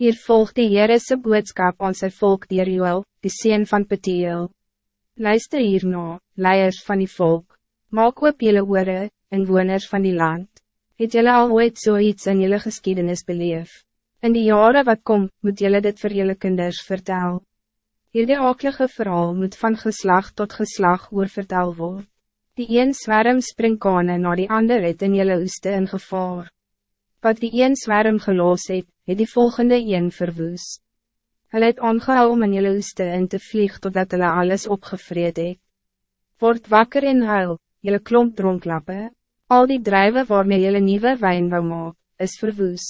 Hier volgt die Heerese boodskap aan sy volk dier Joel, die sien van Petiel. Luister hierna, leiers van die volk, maak op jylle oore, inwoners van die land. Het jylle al ooit zoiets in jylle geschiedenis beleef? In die jaren wat kom, moet jylle dit vir jylle kinders vertel. Hierdie akelige verhaal moet van geslag tot geslag oor vertel word. Die een zwerm springkane na die ander het in jylle oeste in gevaar. Wat die een zwerm geloos het, het die volgende een verwoes. Hulle het aangehou om in julle oeste in te vlieg totdat hulle alles opgevreed het. Word wakker en huil, julle klomp dronklappe, al die drijven waarmee julle nieuwe wijn wou maak, is verwoes.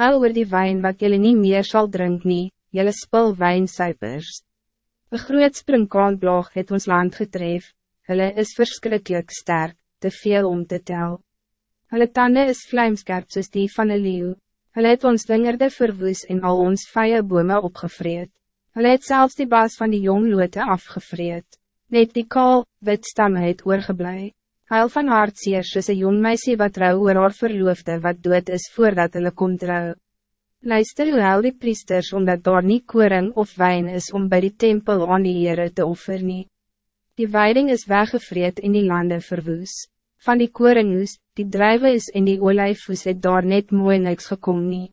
Huil oor die wijn wat julle niet meer zal drinken, nie, julle spul wijnsuipers. Een groot springkaanblaag het ons land getref, hulle is verschrikkelijk sterk, te veel om te tel. Hulle tanden is vlijmskerp soos die van een leeuw. Hulle het ons wingerde verwoes en al ons vije bome opgevreed. Hulle het zelfs die baas van die jong loote afgevreed. Net die kaal, wit stamme het oorgeblij. Huil van hartseer soos een jong meisie wat trouw oor haar verloofde wat dood is voordat hulle kom trouw. Luister hoe huil die priesters omdat daar nie koring of wijn is om bij die tempel aan die Heere te offer nie. Die weiding is weggevreed in die landen verwoes. Van die koringhoes, die drijven is in die olijfhoes het daar net mooi niks gekom nie.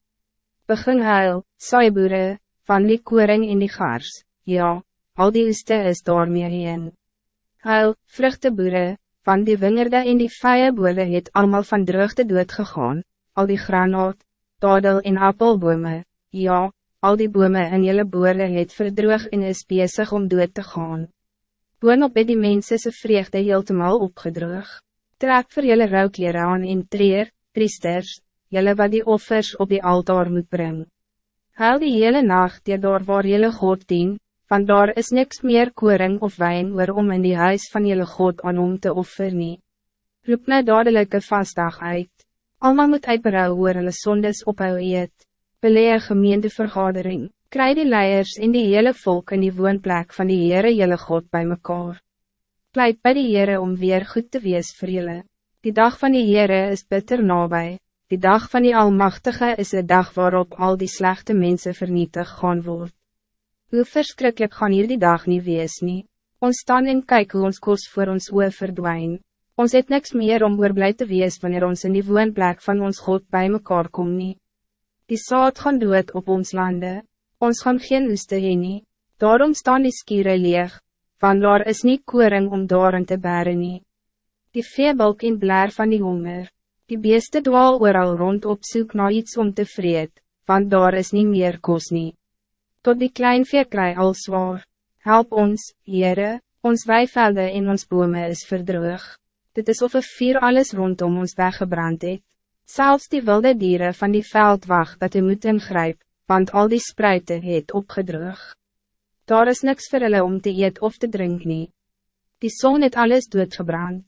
Begin huil, saaiboere, van die koring in die gars, ja, al die oeste is daarmee heen. Huil, vruchteboere, van die wingerde in die vijeboere het allemaal van droogte dood gegaan, al die granaat, dadel en appelbome, ja, al die bome in jylle boere het verdroog en is bezig om dood te gaan. Boonop het die mense se vreugde heeltemal opgedroog trek vir julle rouwkleren aan en treer, priesters, julle wat die offers op die altaar moet brengen. Huil die hele nacht die daar waar julle God dien, want daar is niks meer koring of wijn oor om in die huis van julle God aan om te offer nie. Roep nou dadelijke vastdag uit. Almal moet uitberou oor hulle sondes ophou eet. Belee gemeente vergadering. Kry die leiers en die hele volk in die woonplek van die Heere julle God bij mekaar. Pleit bij die Heere om weer goed te wees vir julle. Die dag van die Heere is bitter nabij. Die dag van die Almachtige is de dag waarop al die slechte mensen vernietig gaan word. Hoe verschrikkelijk gaan hier die dag niet wees nie. Ons staan en kyk hoe ons kos voor ons oor verdwijn. Ons het niks meer om oor blij te wees wanneer ons in die woonplek van ons God bij mekaar kom nie. Die saad gaan dood op ons landen. Ons gaan geen oeste heen nie. Daarom staan die skiere leeg, van daar is niet koring om daarin te baren nie. Die veebalk in blaar van die honger, die beeste dwaal al rond op zoek naar iets om te vreed, want daar is niet meer kos nie. Tot die klein vee kry al zwaar. help ons, Heere, ons weivelde en ons bome is verdroog. Dit is of een vier alles rondom ons weggebrand het. Zelfs die wilde dieren van die veld wacht dat u moet ingrijp, want al die spruiten het opgedroog. Daar is niks vir hulle om te eet of te drink nie. Die zon het alles doodgebrand.